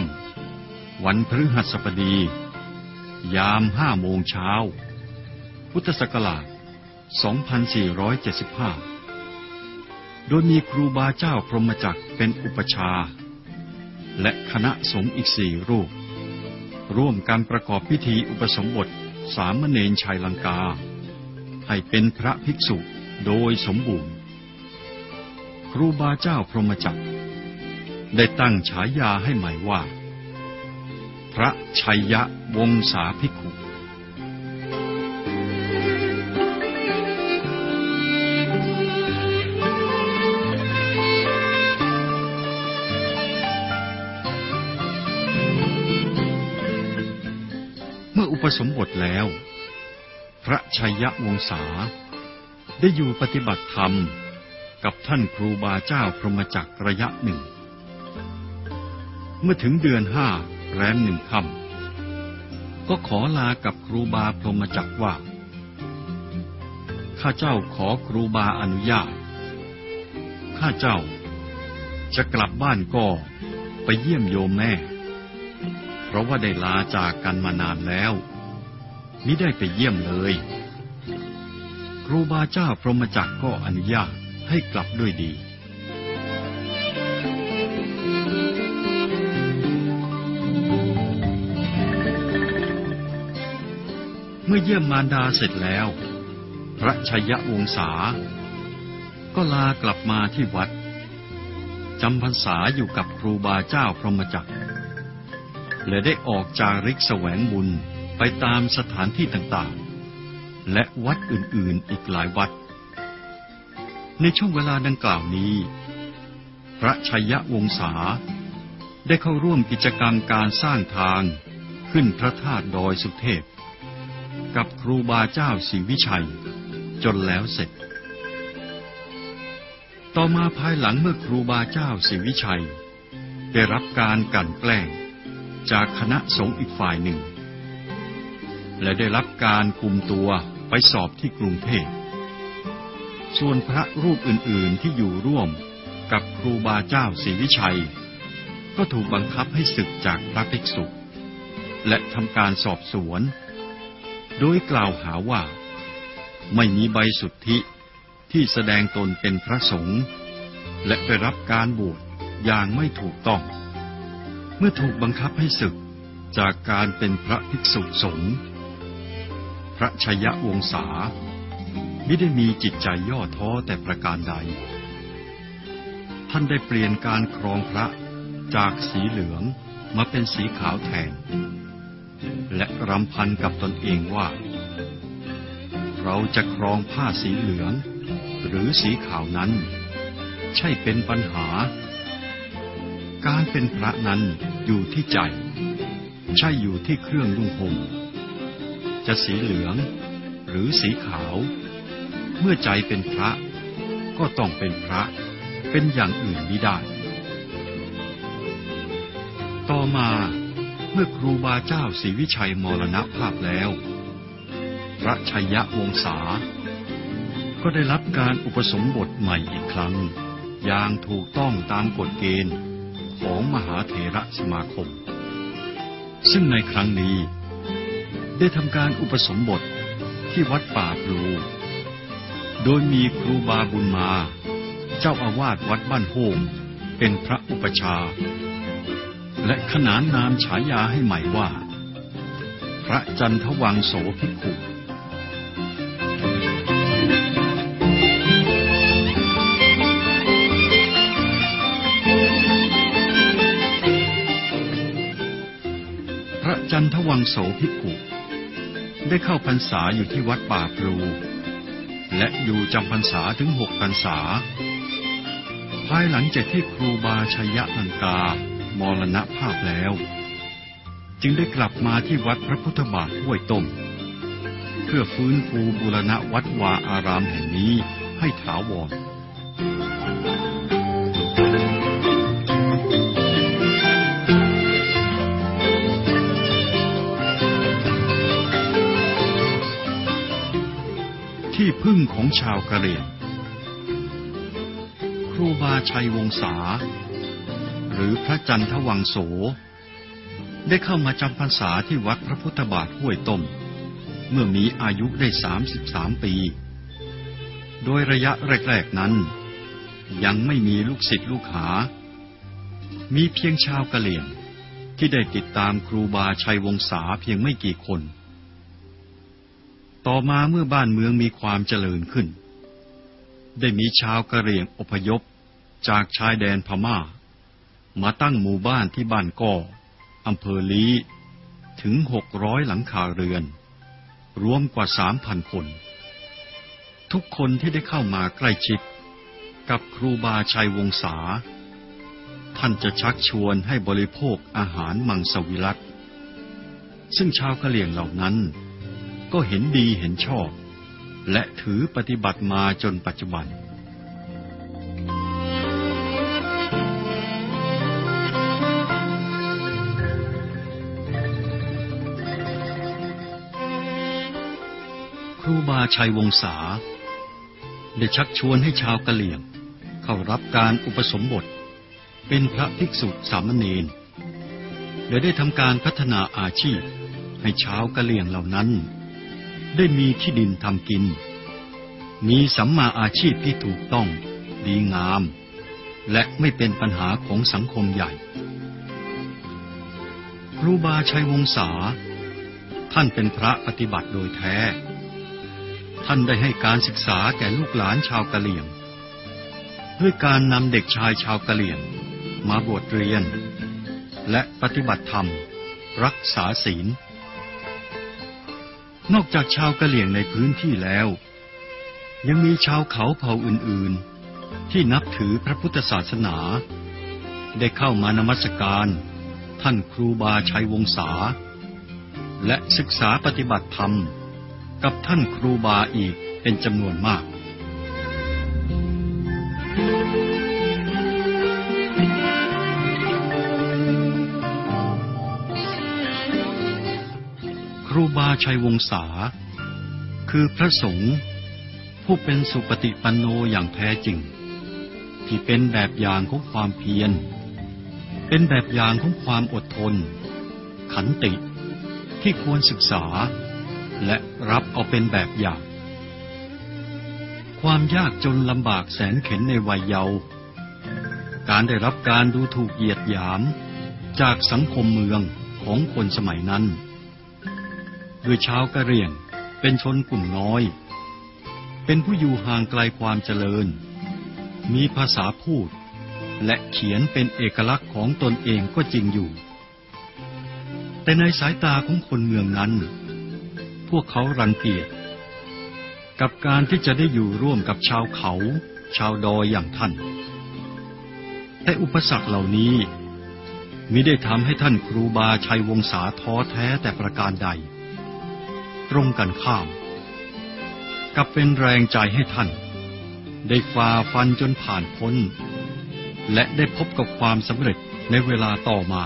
ำวันพฤหัสบดี ยามห้าโมงเช้า พุทธศักราช 2475 โดยมีครูบาเจ้าพรหมจักรเป็นอุปชา และคณะสงฆ์อีกสี่รูป ร่วมการประกอบพิธีอุปสมบทสามเณรชัยลังกา ให้เป็นพระภิกษุโดยสมบูรณ์ ครูบาเจ้าพรหมจักร ได้ตั้งฉายาให้ใหม่ว่า พระชัยยะวงศาภิกขุเมื่ออุปสมบทแล้ว พระชัยยะวงศา ได้อยู่ปฏิบัติธรรม กับท่านครูบาเจ้าพรหมจักรระยะหนึ่ง เมื่อถึงเดือนห้าแรมหนึ่งค่ำก็ขอลากับครูบาพรหมจักว่า ข้าเจ้าขอครูบาอนุญาต ข้าเจ้าจะกลับบ้านก็ไปเยี่ยมโยมแม่ เพราะว่าได้ลาจากกันมานานแล้วมิได้ไปเยี่ยมเลย ครูบาเจ้าพรหมจักก็อนุญาตให้กลับด้วยดี เมื่อเยี่ยมมารดาเสร็จแล้ว พระชยวงศา ก็ลากลับมาที่วัดจำพรรษาอยู่กับครูบาเจ้าพรหมจักรและได้ออกจาริกแสวงบุญไปตามสถานที่ต่างๆ และวัดอื่นๆอีกหลายวัด ในช่วงเวลาดังกล่าวนี้ พระชยวงศาได้เข้าร่วมกิจกรรมการสร้างทางขึ้นพระธาตุดอยสุเทพ กับครูบาเจ้าศรีวิชัย จนแล้วเสร็จ ต่อมาภายหลังเมื่อครูบาเจ้าศรีวิชัย ได้รับการกลั่นแกล้งจากคณะสงฆ์อีกฝ่ายหนึ่ง และได้รับการคุมตัวไปสอบที่กรุงเทพส่วนพระรูปอื่นๆที่อยู่ร่วมกับครูบาเจ้าศรีวิชัย ก็ถูกบังคับให้ศึกจากพระภิกษุ และทำการสอบสวน โดยกล่าวหาว่า ไม่มีใบสุทธิที่แสดงตนเป็นพระสงฆ์และไปรับการบวชอย่างไม่ถูกต้อง เมื่อถูกบังคับให้ศึกจากการเป็นพระภิกษุสงฆ์พระชยวงศาไม่ได้มีจิตใจย่อท้อแต่ประการใด ท่านได้เปลี่ยนการครองพระจากสีเหลืองมาเป็นสีขาวแทน และรำพันกับตนเองว่า เราจะครองผ้าสีเหลือง หรือสีขาวนั้น ใช่เป็นปัญหา การเป็นพระนั้นอยู่ที่ใจ ใช่อยู่ที่เครื่องนุ่งห่มจะสีเหลืองหรือสีขาว เมื่อใจเป็นพระก็ต้องเป็นพระเป็นอย่างอื่นไม่ได้ ต่อมา เมื่อครูบาเจ้าศรีวิชัยมรณภาพแล้ว พระชัยวงศา ก็ได้รับการอุปสมบทใหม่อีกครั้ง อย่างถูกต้องตามกฎเกณฑ์ของมหาเถระสมาคม ซึ่งในครั้งนี้ ได้ทำการอุปสมบทที่วัดป่าปลูโดยมีครูบาบุญมา เจ้าอาวาสวัดบ้านโฮมเป็นพระอุปชา และขนานนามฉายาให้ใหม่ว่า พระจันทวังโสภิกขุพระจันทวังโสภิกขุได้เข้าพรรษาอยู่ที่วัดป่าปลูและอยู่จำพรรษาถึงหกพรรษา ภายหลังจากที่ครูบาชัยนันกา มรณภาพแล้ว จึงได้กลับมาที่วัดพระพุทธบาทห้วยต้ม เพื่อฟื้นฟูบูรณะวัดวาอารามแห่งนี้ให้ถาวรที่พึ่งของชาวกะเหรี่ยง ครูบาชัยวงศา รือพระจันทวังโส ได้เข้ามาจำพรรษาที่วัดพระพุทธบาทห้วยต้ม เมื่อมีอายุได้33ปี โดยระยะแรกๆนั้น ยังไม่มีลูกศิษย์ลูกหา มีเพียงชาวกะเหรี่ยงที่ได้ติดตามครูบาชัยวงศาเพียงไม่กี่คน ต่อมาเมื่อบ้านเมืองมีความเจริญขึ้น ได้มีชาวกะเหรี่ยงอพยพจากชายแดนพม่า มาตั้งหมู่บ้านที่บ้านก่ออำเภอลีถึงหกร้อยหลังคาเรือน รวมกว่าสามพันคน ทุกคนที่ได้เข้ามาใกล้ชิด กับครูบาชัยวงศา ท่านจะชักชวนให้บริโภคอาหารมังสวิรัตซึ่งชาวกะเหรี่ยงเหล่านั้น ก็เห็นดีเห็นชอบ และถือปฏิบัติมาจนปัจจุบัน ครูบาชัยวงศาได้ชักชวนให้ชาวกะเหลี่ยง เข้ารับการอุปสมบท เป็นพระภิกษุสามเณรโดยได้ทำการพัฒนาอาชีพให้ชาวกะเหลี่ยงเหล่านั้น ได้มีที่ดินทำกิน มีสัมมาอาชีพที่ถูกต้องดีงาม และไม่เป็นปัญหาของสังคมใหญ่ ครูบาชัยวงศาท่านเป็นพระปฏิบัติโดยแท้ ท่านได้ให้การศึกษาแก่ลูกหลานชาวกะเหลี่ยง ด้วยการนำเด็กชายชาวกะเหลี่ยง มาบวชเรียน และปฏิบัติธรรม รักษาศีล นอกจากชาวกะเหลี่ยงในพื้นที่แล้ว ยังมีชาวเขาเผ่าอื่นๆ ที่นับถือพระพุทธศาสนา ได้เข้ามานมัสการ ท่านครูบาชัยวงศาและศึกษาปฏิบัติธรรม กับท่านครูบาอีกเป็นจำนวนมากครูบาชัยวงศา คือพระสงฆ์ผู้เป็นสุปฏิปันโนอย่างแท้จริง ที่เป็นแบบอย่างของความเพียร เป็นแบบอย่างของความอดทน ขันติที่ควรศึกษา และรับเอาเป็นแบบอย่าง ความยากจนลำบากแสนเข็นในวัยเยาว์การได้รับการดูถูกเหยียดหยาม จากสังคมเมืองของคนสมัยนั้นโดยชาวกะเหรี่ยงเป็นชนกลุ่มน้อย เป็นผู้อยู่ห่างไกลความเจริญ มีภาษาพูด และเขียนเป็นเอกลักษณ์ของตนเองก็จริงอยู่ แต่ในสายตาของคนเมืองนั้น วกเขารังเกียจกับการที่จะได้อยู่ร่วมกับชาวเขา ชาวดอยอย่างท่าน แต่อุปสรรคเหล่านี้มิได้ทำให้ท่านครูบาชัยวงศาท้อแท้แต่ประการใด ตรงกันข้าม กับเป็นแรงใจให้ท่าน ได้ฝ่าฟันจนผ่านพ้น และได้พบกับความสำเร็จในเวลาต่อมา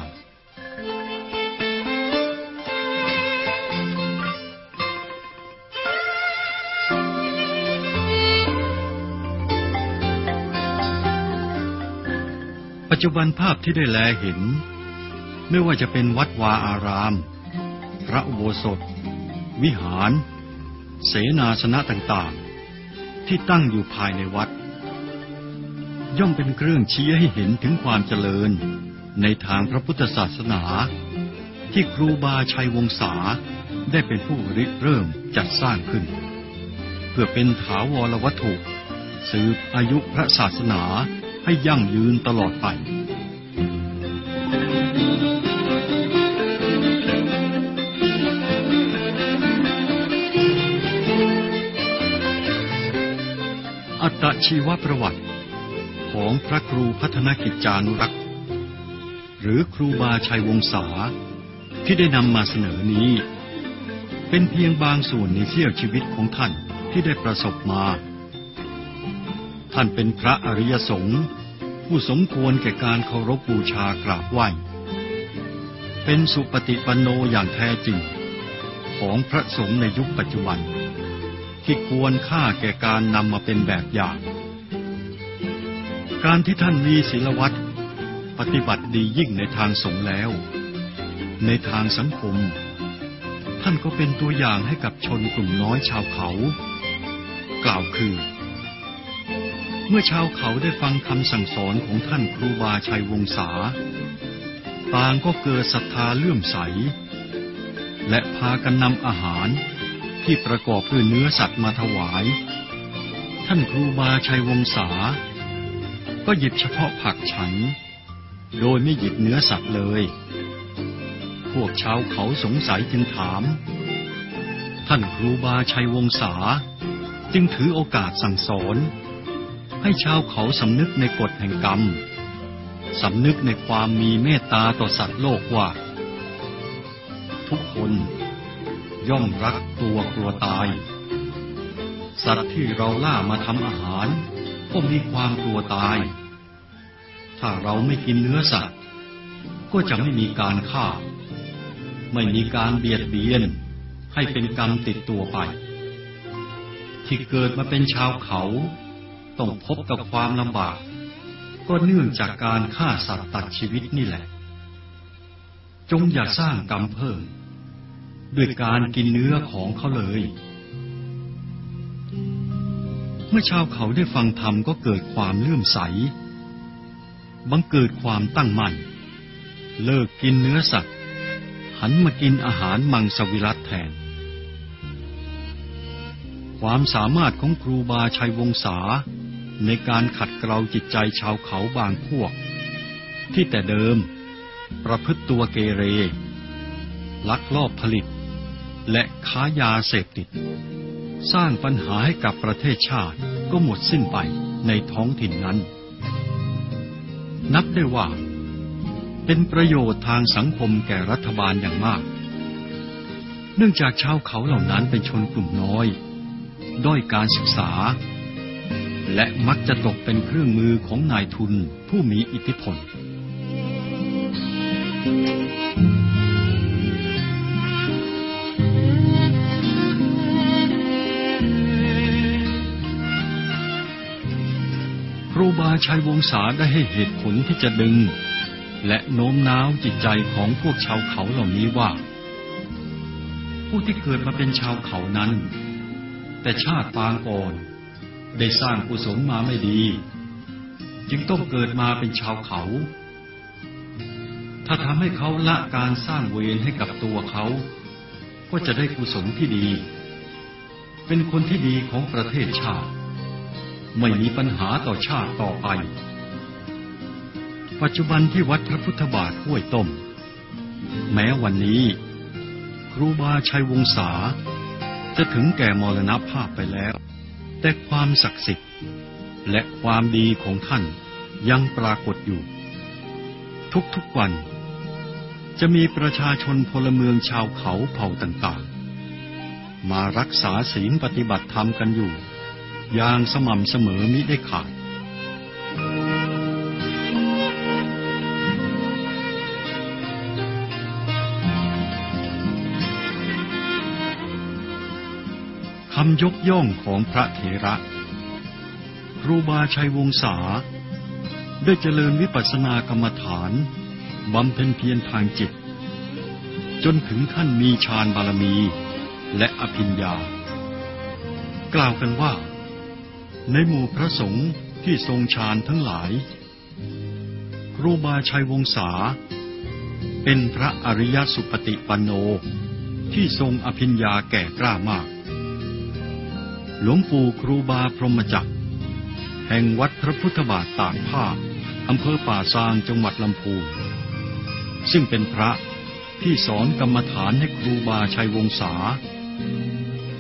จจุบันภาพที่ได้แลเห็น ไม่ว่าจะเป็นวัดวาอาราม พระโบสถ วิหาร เสนาสนะต่างๆ ที่ตั้งอยู่ภายในวัด ย่อมเป็นเครื่องชี้ให้เห็นถึงความเจริญในทางพระพุทธศาสนา ที่ครูบาชัยวงศาได้เป็นผู้ริเริ่มจัดสร้างขึ้น เพื่อเป็นถาวรวัตถุ สืบอายุพระศาสนา ให้ยั่งยืนตลอดไปอัตชีวประวัติ ของพระครูพัฒนกิจจานุรักษ์ หรือครูบาชัยวงศาที่ได้นำมาเสนอนี้ เป็นเพียงบางส่วนในเสี้ยวชีวิตของท่านที่ได้ประสบมา ท่านเป็นพระอริยสงฆ์ผู้สมควรแก่การเคารพบูชากราบไหว้ เป็นสุปฏิปันโนอย่างแท้จริง ของพระสงฆ์ในยุคปัจจุบัน ที่ควรค่าแก่การนำมาเป็นแบบอย่าง การที่ท่านมีศีลวัตรปฏิบัติดียิ่งในทางสงฆ์แล้ว ในทางสังคม ท่านก็เป็นตัวอย่างให้กับชนกลุ่มน้อยชาวเขา กล่าวคือ เมื่อชาวเขาได้ฟังคำสั่งสอนของท่านครูบาชัยวงศา ต่างก็เกิดศรัทธาเลื่อมใส และพากันนำอาหารที่ประกอบด้วยเนื้อสัตว์มาถวาย ท่านครูบาชัยวงศา ก็หยิบเฉพาะผักฉัน โดยไม่หยิบเนื้อสัตว์เลย พวกชาวเขาสงสัยจึงถาม ท่านครูบาชัยวงศา จึงถือโอกาสสั่งสอน ให้ชาวเขาสำนึกในกฎแห่งกรรม สำนึกในความมีเมตตาต่อสัตว์โลกว่า ทุกคนย่อมรักตัวกลัวตาย สัตว์ที่เราล่ามาทำอาหารก็มีความกลัวตาย ถ้าเราไม่กินเนื้อสัตว์ ก็จะไม่มีการฆ่า ไม่มีการเบียดเบียน ให้เป็นกรรมติดตัวไป ที่เกิดมาเป็นชาวเขา ต้องพบกับความลำบาก ก็เนื่องจากการฆ่าสัตว์ตัดชีวิตนี่แหละ จงอย่าสร้างกรรมเพิ่ม ด้วยการกินเนื้อของเขาเลย เมื่อชาวเขาได้ฟังธรรมก็เกิดความเลื่อมใส บังเกิดความตั้งมั่น เลิกกินเนื้อสัตว์ หันมากินอาหารมังสวิรัตแทนความสามารถของครูบาชัยวงศา ในการขัดเกลาจิตใจชาวเขาบางพวก ที่แต่เดิม ประพฤติตัวเกเร ลักลอบผลิต และค้ายาเสพติด สร้างปัญหาให้กับประเทศชาติก็หมดสิ้นไปในท้องถิ่นนั้น นับได้ว่า เป็นประโยชน์ทางสังคมแก่รัฐบาลอย่างมาก เนื่องจากชาวเขาเหล่านั้นเป็นชนกลุ่มน้อย ด้อยการศึกษา และมักจะตกเป็นเครื่องมือของนายทุนผู้มีอิทธิพล ครูบาชัยวงศาได้ให้เหตุผลที่จะดึง และโน้มน้าวจิตใจของพวกชาวเขาเหล่านี้ว่า ผู้ที่เกิดมาเป็นชาวเขานั้น แต่ชาติปางก่อน ได้สร้างกุศลมาไม่ดี จึงต้องเกิดมาเป็นชาวเขา ถ้าทำให้เขาละการสร้างเวรให้กับตัวเขา ก็จะได้กุศลที่ดี เป็นคนที่ดีของประเทศชาติ ไม่มีปัญหาต่อชาติต่อไป ปัจจุบันที่วัดพระพุทธบาทห้วยต้ม แม้วันนี้ ครูบาชัยวงศาจะถึงแก่มรณภาพไปแล้ว แต่ความศักดิ์สิทธิ์และความดีของท่านยังปรากฏอยู่ ทุกๆวัน จะมีประชาชนพลเมืองชาวเขาเผ่าต่างๆ มารักษาศีลปฏิบัติธรรมกันอยู่ อย่างสม่ำเสมอมิได้ขาด คำยกย่องของพระเถระ ครูบาชัยวงศา ได้เจริญวิปัสสนากรรมฐานบำเพ็ญเพียรทางจิต จนถึงขั้นมีฌานบารมีและอภิญญา กล่าวกันว่า ในหมู่พระสงฆ์ที่ทรงฌานทั้งหลาย ครูบาชัยวงศา เป็นพระอริยสุปฏิปันโนที่ทรงอภิญญาแก่กล้ามาก หลวงปู่ครูบาพรหมจักร แห่งวัดพระพุทธบาทตากผ้าอำเภอป่าซางจังหวัดลำพูนซึ่งเป็นพระที่สอนกรรมฐานให้ครูบาชัยวงศา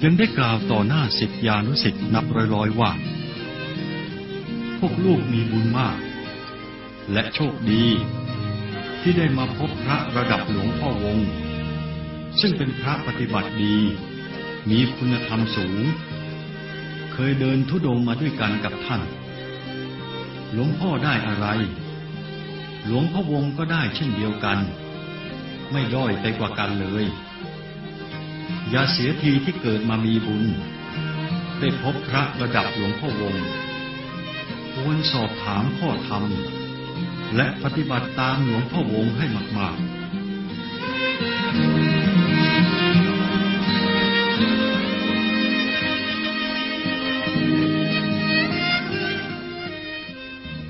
ยังได้กล่าวต่อหน้าสิทธิานุสิทธิ์นับร้อยๆว่า พวกลูกมีบุญมาก และโชคดีที่ได้มาพบพระระดับหลวงพ่อวง ซึ่งเป็นพระปฏิบัติดี มีคุณธรรมสูง เคยเดินทุดงมาด้วยกันกับท่าน หลวงพ่อได้อะไร หลวงพ่อวงก็ได้เช่นเดียวกัน ไม่ด้อยไปกว่ากันเลย อย่าเสียทีที่เกิดมามีบุญ ได้พบพระระดับหลวงพ่อวงควรสอบถามข้อธรรม และปฏิบัติตามหลวงพ่อวงให้มาก ๆ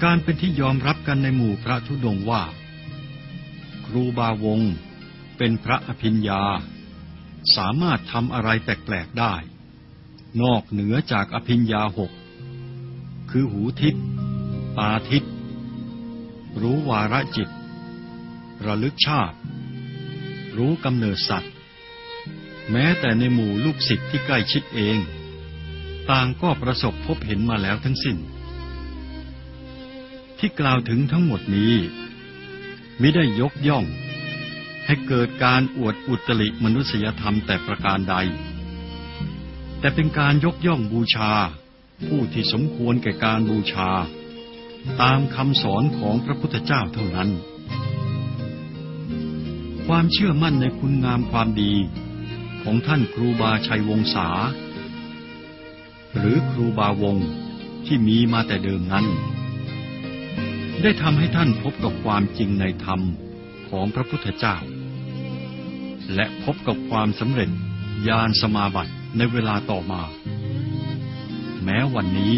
การเป็นที่ยอมรับกันในหมู่พระธุดงว่า ครูบาวงเป็นพระอภิญญา สามารถทำอะไรแปลก ๆ ได้ นอกเหนือจากอภิญญาหก คือหูทิพตาทิพรู้วาระจิต ระลึกชาติ รู้กำเนิดสัตว์ แม้แต่ในหมู่ลูกศิษย์ที่ใกล้ชิดเอง ต่างก็ประสบพบเห็นมาแล้วทั้งสิ้น ที่กล่าวถึงทั้งหมดนี้มิได้ยกย่อง ให้เกิดการอวดอุตริมนุษยธรรมแต่ประการใด แต่เป็นการยกย่องบูชา ผู้ที่สมควรแก่การบูชา ตามคำสอนของพระพุทธเจ้าเท่านั้น ความเชื่อมั่นในคุณงามความดีของท่านครูบาชัยวงศาหรือครูบาวงที่มีมาแต่เดิมนั้น ได้ทำให้ท่านพบกับความจริงในธรรมของพระพุทธเจ้า และพบกับความสำเร็จญาณสมาบัติในเวลาต่อมา แม้วันนี้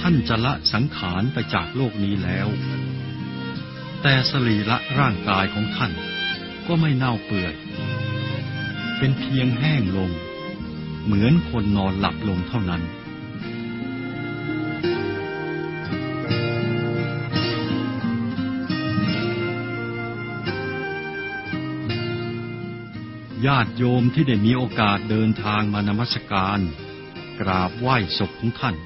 ท่านจะละสังขารไปจากโลกนี้แล้ว แต่สรีระร่างกายของท่านก็ไม่เน่าเปื่อย เป็นเพียงแห้งลง เหมือนคนนอนหลับลงเท่านั้น ญาติโยมที่ได้มีโอกาสเดินทางมานมัสการ กราบไหว้ศพของท่าน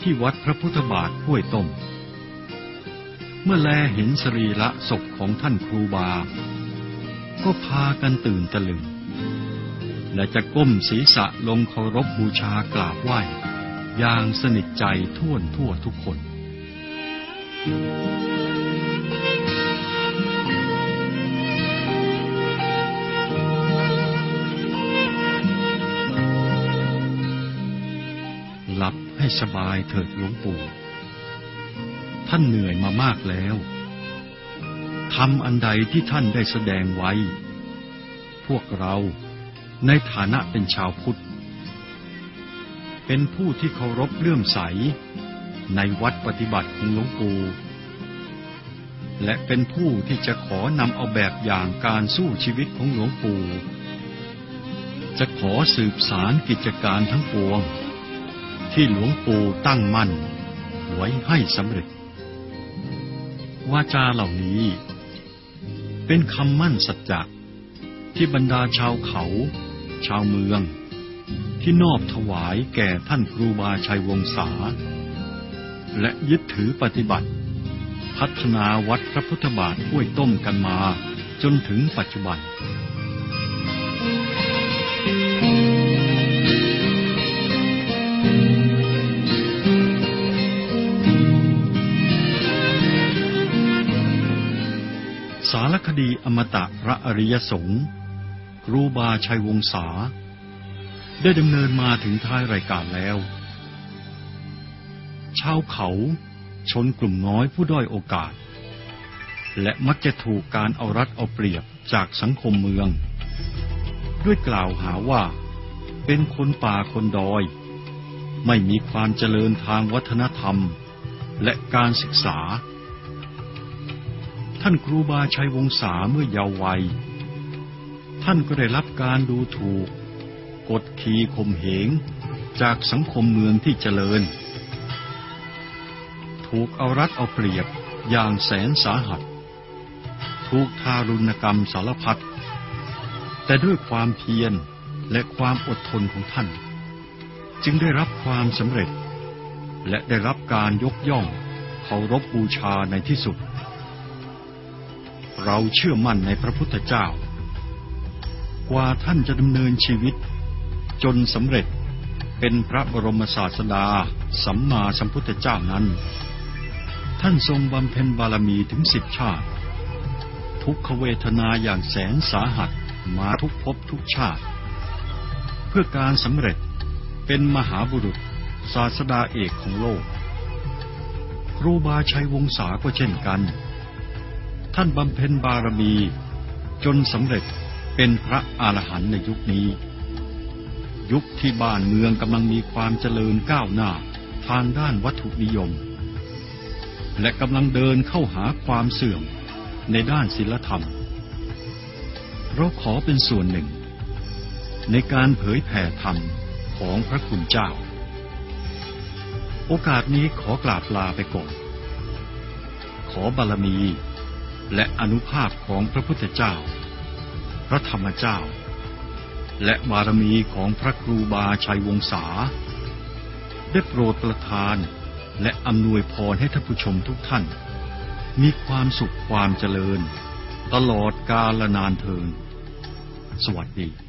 ที่วัดพระพุทธบาทห้วยต้ม เมื่อแลเห็นสรีระศพของท่านครูบา ก็พากันตื่นตะลึง และจะก้มศีรษะลงเคารพบบูชากราบไหว้อย่างสนิทใจท่วนทั่วทุกคนหลั ให้สบายเถิดหลวงปู่ ท่านเหนื่อยมามากแล้วทำอันใดที่ท่านได้แสดงไว้ พวกเราในฐานะเป็นชาวพุทธ เป็นผู้ที่เคารพเลื่อมใสในวัดปฏิบัติของหลวงปู่และเป็นผู้ที่จะขอนำเอาแบบอย่างการสู้ชีวิตของหลวงปู่ จะขอสืบสารกิจการทั้งปวง ที่หลวงปู่ตั้งมั่น ไว้ให้สำเร็จ วาจาเหล่านี้ เป็นคำมั่นสัจจะที่บรรดาชาวเขา ชาวเมือง ที่นอบถวายแก่ท่านครูบาชัยวงศา และยึดถือปฏิบัติ พัฒนาวัดพระพุทธบาทห้วยต้มกันมาจนถึงปัจจุบัน สารคดีอมตะพระอริยสงฆ์ครูบาชัยวงศา ได้ดำเนินมาถึงท้ายรายการแล้ว ชาวเขาชนกลุ่มน้อยผู้ด้อยโอกาส และมักจะถูกการเอารัดเอาเปรียบจากสังคมเมือง ด้วยกล่าวหาว่าเป็นคนป่าคนดอย ไม่มีความเจริญทางวัฒนธรรม และการศึกษา ท่านครูบาชัยวงศาเมื่อเยาว์วัย ท่านก็ได้รับการดูถูก กดขี่ข่มเหง จากสังคมเมืองที่เจริญ ถูกเอารัดเอาเปรียบอย่างแสนสาหัส ถูกทารุณกรรมสารพัดแต่ด้วยความเพียรและความอดทนของท่าน จึงได้รับความสำเร็จ และได้รับการยกย่องเคารพบูชาในที่สุด เราเชื่อมั่นในพระพุทธเจ้า กว่าท่านจะดำเนินชีวิต จนสำเร็จเป็นพระบรมศาสดาสัมมาสัมพุทธเจ้านั้น ท่านทรงบำเพ็ญบารมีถึงสิบชาติ ทุกขเวทนาอย่างแสนสาหัสมาทุกภพทุกชาติ เพื่อการสำเร็จเป็นมหาบุรุษศาสดาเอกของโลก ครูบาชัยวงศาก็เช่นกัน ท่านบำเพ็ญบารมี จนสำเร็จเป็นพระอรหันต์ในยุคนี้ ยุคที่บ้านเมืองกำลังมีความเจริญก้าวหน้าทางด้านวัตถุนิยม และกำลังเดินเข้าหาความเสื่อมในด้านศีลธรรม เราขอเป็นส่วนหนึ่ง ในการเผยแผ่ธรรมของพระคุณเจ้า โอกาสนี้ขอกราบลาไปก่อน ขอบารมี และอนุภาพของพระพุทธเจ้า พระธรรมเจ้า และบารมีของพระครูบาชัยวงศา ได้โปรดประทานและอำนวยพรให้ท่านผู้ชมทุกท่าน มีความสุขความเจริญ ตลอดกาลนานเทิน สวัสดี